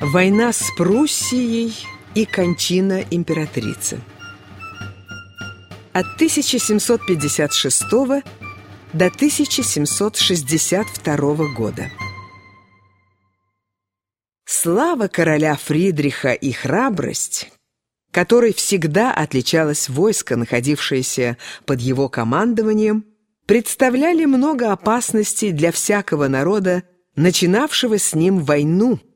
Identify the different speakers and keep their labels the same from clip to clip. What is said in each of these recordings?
Speaker 1: Война с Пруссией и кончина императрицы. От 1756 до 1762 года. Слава короля Фридриха и храбрость, которой всегда отличалось войско, находившееся под его командованием, представляли много опасностей для всякого народа, начинавшего с ним войну –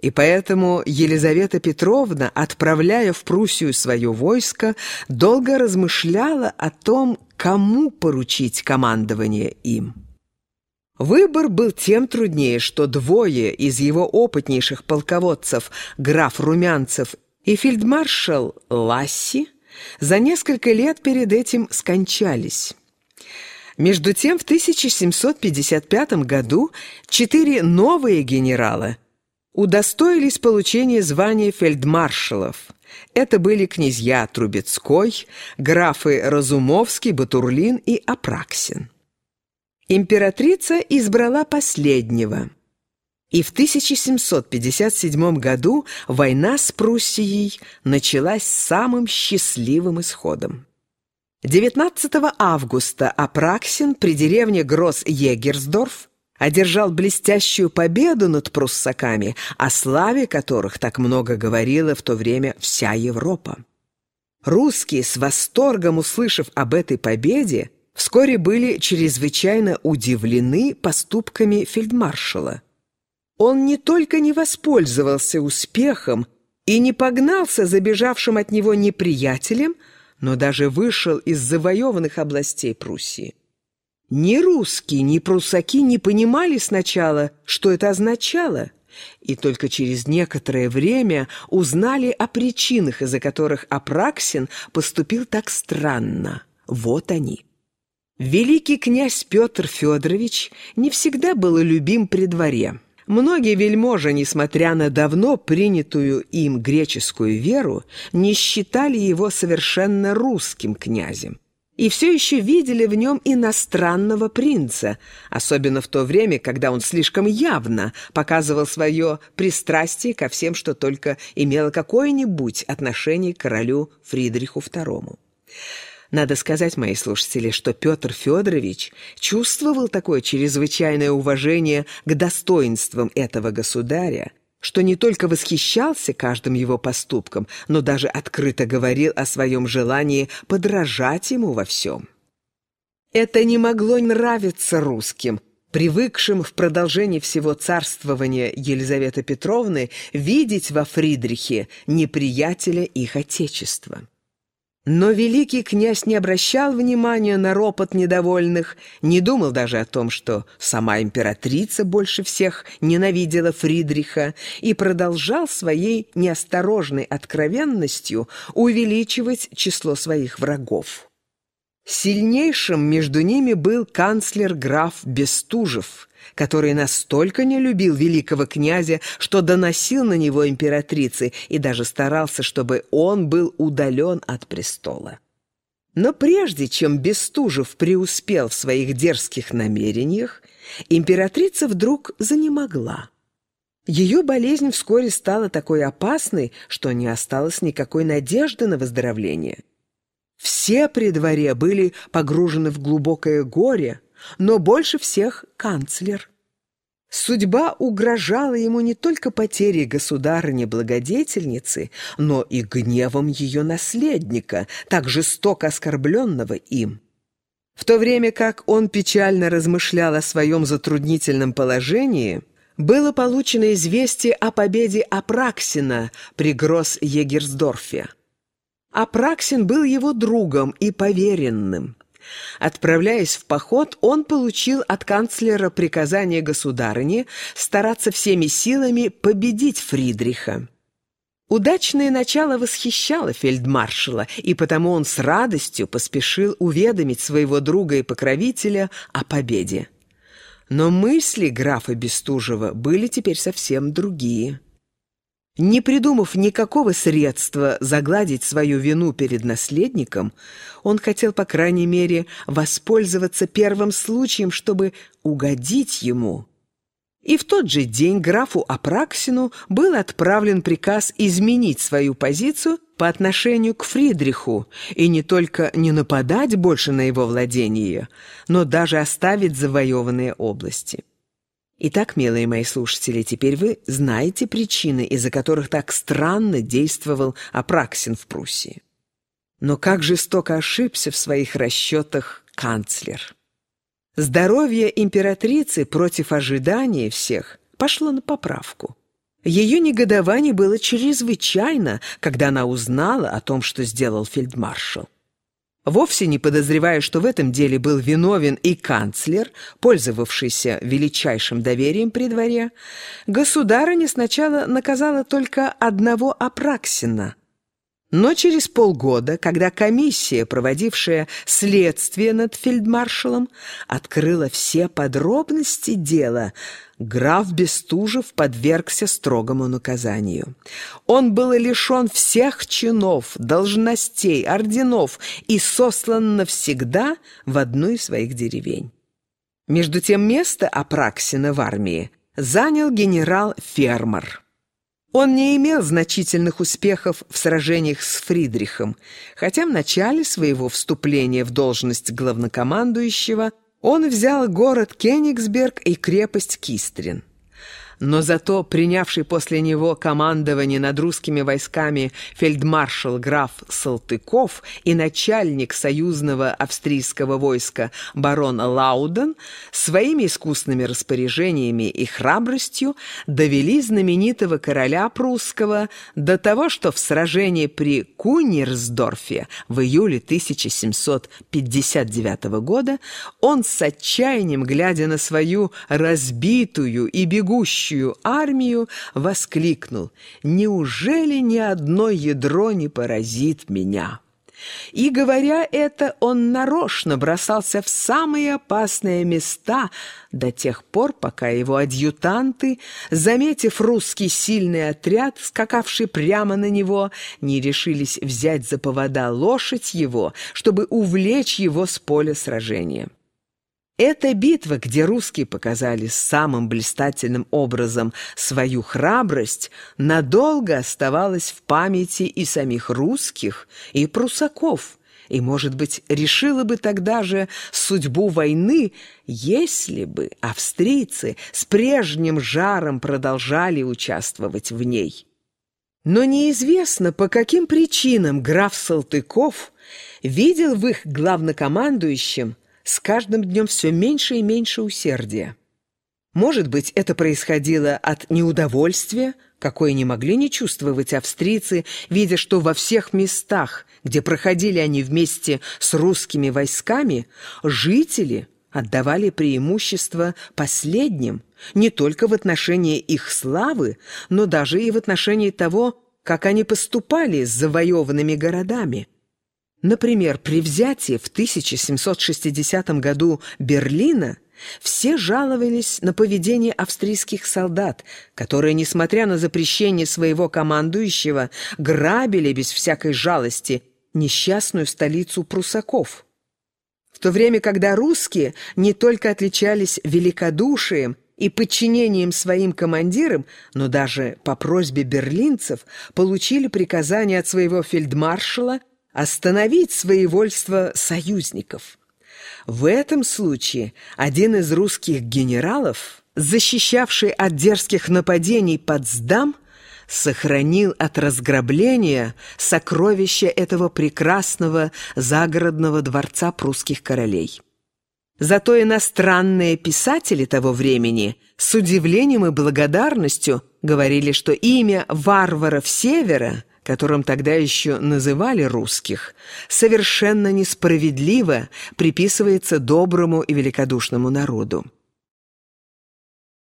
Speaker 1: и поэтому Елизавета Петровна, отправляя в Пруссию свое войско, долго размышляла о том, кому поручить командование им. Выбор был тем труднее, что двое из его опытнейших полководцев, граф Румянцев и фельдмаршал Ласси, за несколько лет перед этим скончались. Между тем, в 1755 году четыре новые генерала – удостоились получения звания фельдмаршалов. Это были князья Трубецкой, графы Разумовский, Батурлин и Апраксин. Императрица избрала последнего. И в 1757 году война с Пруссией началась самым счастливым исходом. 19 августа Апраксин при деревне Гросс-Егерсдорф одержал блестящую победу над пруссаками, о славе которых так много говорила в то время вся Европа. Русские, с восторгом услышав об этой победе, вскоре были чрезвычайно удивлены поступками фельдмаршала. Он не только не воспользовался успехом и не погнался за бежавшим от него неприятелем, но даже вышел из завоеванных областей Пруссии. Ни русские, ни прусаки не понимали сначала, что это означало, и только через некоторое время узнали о причинах, из-за которых Апраксин поступил так странно. Вот они. Великий князь Петр Федорович не всегда был любим при дворе. Многие вельможи, несмотря на давно принятую им греческую веру, не считали его совершенно русским князем и все еще видели в нем иностранного принца, особенно в то время, когда он слишком явно показывал свое пристрастие ко всем, что только имело какое-нибудь отношение к королю Фридриху II. Надо сказать, мои слушатели, что Петр Федорович чувствовал такое чрезвычайное уважение к достоинствам этого государя, что не только восхищался каждым его поступком, но даже открыто говорил о своем желании подражать ему во всем. Это не могло нравиться русским, привыкшим в продолжении всего царствования Елизаветы Петровны видеть во Фридрихе неприятеля их отечества. Но великий князь не обращал внимания на ропот недовольных, не думал даже о том, что сама императрица больше всех ненавидела Фридриха и продолжал своей неосторожной откровенностью увеличивать число своих врагов. Сильнейшим между ними был канцлер граф Бестужев – который настолько не любил великого князя, что доносил на него императрицы и даже старался, чтобы он был удален от престола. Но прежде чем Бестужев преуспел в своих дерзких намерениях, императрица вдруг занемогла. Ее болезнь вскоре стала такой опасной, что не осталось никакой надежды на выздоровление. Все при дворе были погружены в глубокое горе, но больше всех канцлер. Судьба угрожала ему не только потерей государыни-благодетельницы, но и гневом ее наследника, так жестоко оскорбленного им. В то время как он печально размышлял о своем затруднительном положении, было получено известие о победе Апраксина при Гросс-Егерсдорфе. Апраксин был его другом и поверенным. Отправляясь в поход, он получил от канцлера приказание государыне стараться всеми силами победить Фридриха. Удачное начало восхищало фельдмаршала, и потому он с радостью поспешил уведомить своего друга и покровителя о победе. Но мысли графа Бестужева были теперь совсем другие. Не придумав никакого средства загладить свою вину перед наследником, он хотел, по крайней мере, воспользоваться первым случаем, чтобы угодить ему. И в тот же день графу Апраксину был отправлен приказ изменить свою позицию по отношению к Фридриху и не только не нападать больше на его владение, но даже оставить завоеванные области. Итак, милые мои слушатели, теперь вы знаете причины, из-за которых так странно действовал Апраксин в Пруссии. Но как жестоко ошибся в своих расчетах канцлер. Здоровье императрицы против ожидания всех пошло на поправку. Ее негодование было чрезвычайно, когда она узнала о том, что сделал фельдмаршал. Вовсе не подозревая, что в этом деле был виновен и канцлер, пользовавшийся величайшим доверием при дворе, государыня сначала наказала только одного Апраксина – но через полгода, когда комиссия, проводившая следствие над фельдмаршалом, открыла все подробности дела, граф Бестужев подвергся строгому наказанию. Он был лишен всех чинов, должностей, орденов и сослан навсегда в одну из своих деревень. Между тем место Апраксина в армии занял генерал Фермер. Он не имел значительных успехов в сражениях с Фридрихом, хотя в начале своего вступления в должность главнокомандующего он взял город Кенигсберг и крепость Кистрин но зато принявший после него командование над русскими войсками фельдмаршал граф Салтыков и начальник союзного австрийского войска барон Лауден своими искусными распоряжениями и храбростью довели знаменитого короля прусского до того, что в сражении при Кунерсдорфе в июле 1759 года он с отчаянием, глядя на свою разбитую и бегущую растущую армию, воскликнул «Неужели ни одно ядро не поразит меня?» И, говоря это, он нарочно бросался в самые опасные места до тех пор, пока его адъютанты, заметив русский сильный отряд, скакавший прямо на него, не решились взять за повода лошадь его, чтобы увлечь его с поля сражения. Эта битва, где русские показали самым блистательным образом свою храбрость, надолго оставалась в памяти и самих русских, и прусаков, и, может быть, решила бы тогда же судьбу войны, если бы австрийцы с прежним жаром продолжали участвовать в ней. Но неизвестно, по каким причинам граф Салтыков видел в их главнокомандующем с каждым днем все меньше и меньше усердия. Может быть, это происходило от неудовольствия, какое не могли не чувствовать австрийцы, видя, что во всех местах, где проходили они вместе с русскими войсками, жители отдавали преимущество последним, не только в отношении их славы, но даже и в отношении того, как они поступали с завоеванными городами. Например, при взятии в 1760 году Берлина все жаловались на поведение австрийских солдат, которые, несмотря на запрещение своего командующего, грабили без всякой жалости несчастную столицу прусаков. В то время, когда русские не только отличались великодушием и подчинением своим командирам, но даже по просьбе берлинцев получили приказание от своего фельдмаршала остановить своевольство союзников. В этом случае один из русских генералов, защищавший от дерзких нападений Потсдам, сохранил от разграбления сокровища этого прекрасного загородного дворца прусских королей. Зато иностранные писатели того времени с удивлением и благодарностью говорили, что имя варваров Севера которым тогда еще называли русских, совершенно несправедливо приписывается доброму и великодушному народу.